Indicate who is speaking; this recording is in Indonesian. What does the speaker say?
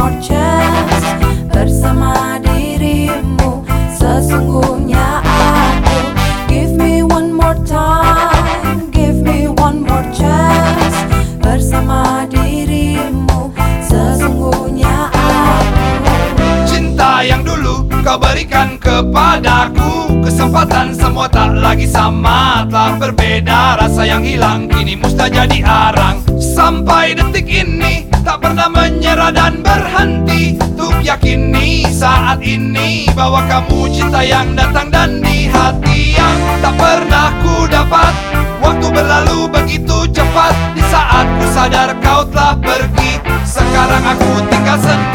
Speaker 1: podcast bersama dirimu sesungguhnya aku. Give me one more time give me one more chance bersama dirimu sesungguhnya aku.
Speaker 2: Cinta yang dulu kau berikan kepadaku kesempatan semua tak lagi sama telah berbeda. Rasa yang hilang kini musnah jadi arang. Sampai detik ini Tak pernah menyerah dan berhenti. Untuk yakini saat ini Bahwa kamu cinta yang datang dan di hati Yang tak pernah ku dapat. Waktu berlalu begitu cepat Di saat ku sadar kau telah pergi. Sekarang aku tinggal sendiri